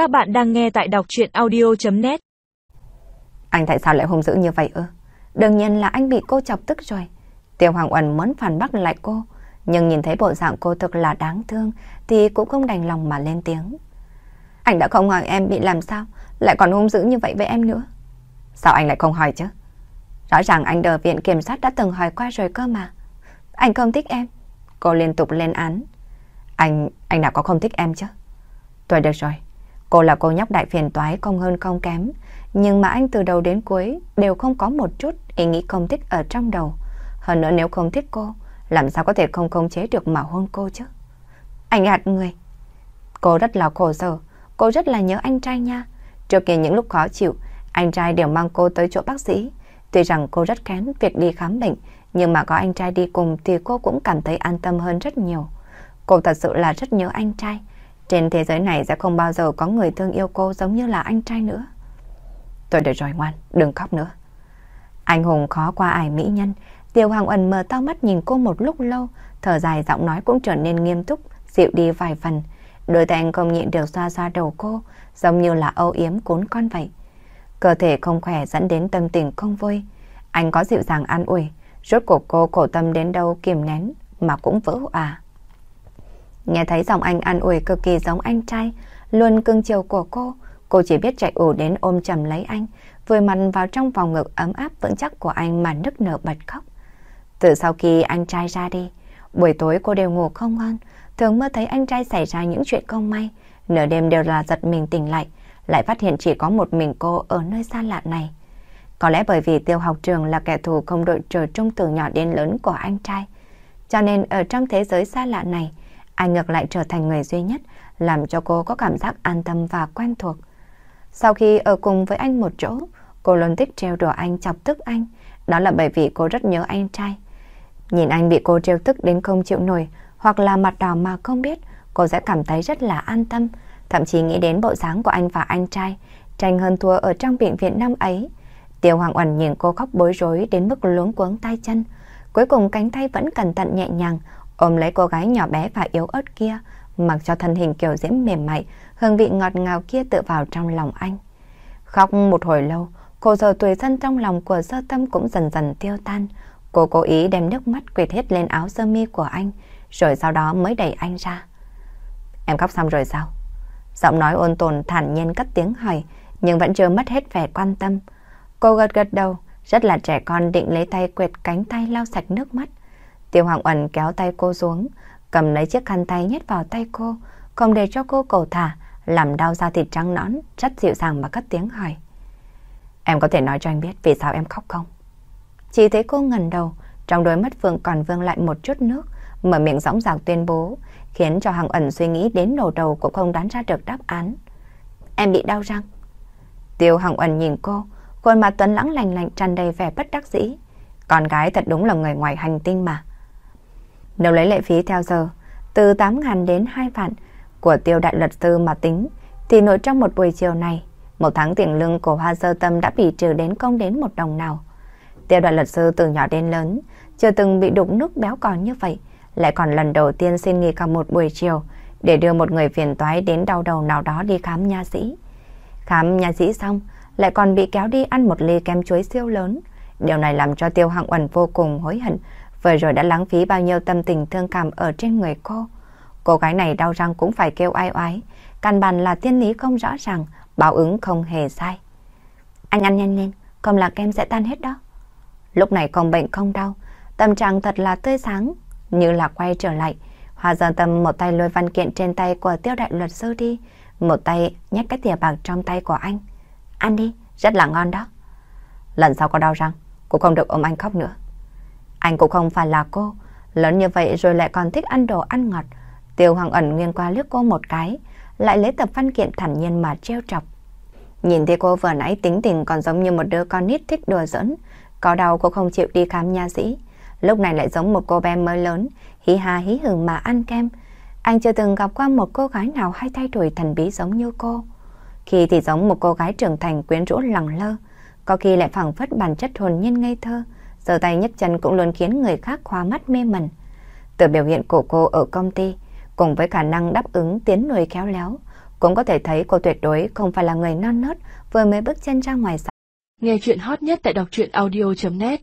Các bạn đang nghe tại đọc chuyện audio.net Anh tại sao lại hung dữ như vậy ư? Đương nhiên là anh bị cô chọc tức rồi. Tiêu Hoàng Uẩn muốn phản bác lại cô, nhưng nhìn thấy bộ dạng cô thực là đáng thương thì cũng không đành lòng mà lên tiếng. Anh đã không hỏi em bị làm sao, lại còn hung dữ như vậy với em nữa. Sao anh lại không hỏi chứ? Rõ ràng anh đờ viện kiểm sát đã từng hỏi qua rồi cơ mà. Anh không thích em. Cô liên tục lên án. Anh, anh nào có không thích em chứ? Tôi được rồi. Cô là cô nhóc đại phiền toái không hơn không kém. Nhưng mà anh từ đầu đến cuối đều không có một chút ý nghĩ không thích ở trong đầu. Hơn nữa nếu không thích cô, làm sao có thể không khống chế được mà hôn cô chứ? Anh hạt người. Cô rất là khổ sở. Cô rất là nhớ anh trai nha. Trước kia những lúc khó chịu, anh trai đều mang cô tới chỗ bác sĩ. Tuy rằng cô rất kén việc đi khám bệnh, nhưng mà có anh trai đi cùng thì cô cũng cảm thấy an tâm hơn rất nhiều. Cô thật sự là rất nhớ anh trai. Trên thế giới này sẽ không bao giờ có người thương yêu cô giống như là anh trai nữa. Tôi được rồi ngoan, đừng khóc nữa. Anh Hùng khó qua ải mỹ nhân. Tiêu Hoàng Ẩn mở to mắt nhìn cô một lúc lâu, thở dài giọng nói cũng trở nên nghiêm túc, dịu đi vài phần. Đôi tay anh không nhịn được xoa xoa đầu cô, giống như là âu yếm cuốn con vậy. Cơ thể không khỏe dẫn đến tâm tình không vui. Anh có dịu dàng an ủi, rốt cuộc cô khổ tâm đến đâu kiềm nén mà cũng vỡ à. Nghe thấy giọng anh an ủi cực kỳ giống anh trai, luôn cưng chiều của cô, cô chỉ biết chạy ủ đến ôm chầm lấy anh, vùi mặt vào trong vòng ngực ấm áp vững chắc của anh mà nức nở bật khóc. Từ sau khi anh trai ra đi, buổi tối cô đều ngủ không ngon, thường mơ thấy anh trai xảy ra những chuyện không may, nửa đêm đều là giật mình tỉnh lại, lại phát hiện chỉ có một mình cô ở nơi xa lạ này. Có lẽ bởi vì tiêu học trường là kẻ thù không đội trời trung từ nhỏ đến lớn của anh trai, cho nên ở trong thế giới xa lạ này, anh ngược lại trở thành người duy nhất làm cho cô có cảm giác an tâm và quen thuộc. Sau khi ở cùng với anh một chỗ, cô luôn thích trêu đùa anh chọc tức anh. Đó là bởi vì cô rất nhớ anh trai. Nhìn anh bị cô trêu tức đến không chịu nổi hoặc là mặt đỏ mà không biết, cô sẽ cảm thấy rất là an tâm. Thậm chí nghĩ đến bộ dáng của anh và anh trai, tranh hơn thua ở trong bệnh viện năm ấy. Tiêu Hoàng Uẩn nhìn cô khóc bối rối đến mức luống cuống tay chân. Cuối cùng cánh tay vẫn cẩn thận nhẹ nhàng ôm lấy cô gái nhỏ bé và yếu ớt kia, mặc cho thân hình kiểu diễm mềm mại, hương vị ngọt ngào kia tự vào trong lòng anh. Khóc một hồi lâu, cô giờ tuổi thân trong lòng của sơ tâm cũng dần dần tiêu tan. Cô cố ý đem nước mắt quệt hết lên áo sơ mi của anh, rồi sau đó mới đẩy anh ra. Em khóc xong rồi sao? Giọng nói ôn tồn thản nhiên cất tiếng hỏi, nhưng vẫn chưa mất hết vẻ quan tâm. Cô gật gật đầu, rất là trẻ con định lấy tay quệt cánh tay lau sạch nước mắt. Tiêu Hoàng Uẩn kéo tay cô xuống, cầm lấy chiếc khăn tay nhét vào tay cô, không để cho cô cầu thả, làm đau da thịt trắng nõn, rất dịu dàng mà cất tiếng hỏi. Em có thể nói cho anh biết vì sao em khóc không? Chỉ thấy cô ngần đầu, trong đôi mắt Phương còn vương lại một chút nước, mở miệng dõng dạc tuyên bố, khiến cho Hằng ẩn suy nghĩ đến nổ đầu cũng không đoán ra được đáp án. Em bị đau răng. Tiêu Hằng ẩn nhìn cô, khuôn mặt tuấn lãng lành lạnh tràn đầy vẻ bất đắc dĩ. Con gái thật đúng là người ngoài hành tinh mà. Nếu lấy lệ phí theo giờ, từ 8.000 đến 2 vạn của tiêu đại luật sư mà tính, thì nội trong một buổi chiều này, một tháng tiền lương của Hoa Sơ Tâm đã bị trừ đến không đến một đồng nào. Tiêu đại luật sư từ nhỏ đến lớn, chưa từng bị đụng nước béo còn như vậy, lại còn lần đầu tiên xin nghỉ cả một buổi chiều để đưa một người phiền toái đến đau đầu nào đó đi khám nha sĩ. Khám nha sĩ xong, lại còn bị kéo đi ăn một ly kem chuối siêu lớn. Điều này làm cho Tiêu Hạng Uẩn vô cùng hối hận, vừa rồi đã lãng phí bao nhiêu tâm tình thương cảm ở trên người cô. Cô gái này đau răng cũng phải kêu ai oái, căn bản là tiên lý không rõ ràng, báo ứng không hề sai. Anh ăn nhanh lên, không là kem sẽ tan hết đó. Lúc này không bệnh không đau, tâm trạng thật là tươi sáng, như là quay trở lại. Hoa dân tâm một tay lôi văn kiện trên tay của tiêu đại luật sư đi, một tay nhét cái thìa bạc trong tay của anh. Ăn đi, rất là ngon đó. Lần sau có đau răng, cũng không được ôm anh khóc nữa. Anh cũng không phải là cô, lớn như vậy rồi lại còn thích ăn đồ ăn ngọt. Tiêu Hoàng ẩn nghiêng qua lướt cô một cái, lại lấy tập văn kiện thản nhiên mà treo chọc. Nhìn thấy cô vừa nãy tính tình còn giống như một đứa con nít thích đùa giỡn, có đau cô không chịu đi khám nha sĩ. Lúc này lại giống một cô bé mới lớn, hí ha hí hừng mà ăn kem. Anh chưa từng gặp qua một cô gái nào hay thay đổi thần bí giống như cô. Khi thì giống một cô gái trưởng thành quyến rũ lẳng lơ, có khi lại phẳng phất bản chất hồn nhiên ngây thơ, giơ tay nhấc chân cũng luôn khiến người khác khoa mắt mê mẩn. Từ biểu hiện của cô ở công ty, cùng với khả năng đáp ứng tiến lùi khéo léo, cũng có thể thấy cô tuyệt đối không phải là người non nớt vừa mới bước chân ra ngoài xã. Nghe chuyện hot nhất tại đọc truyện audio.net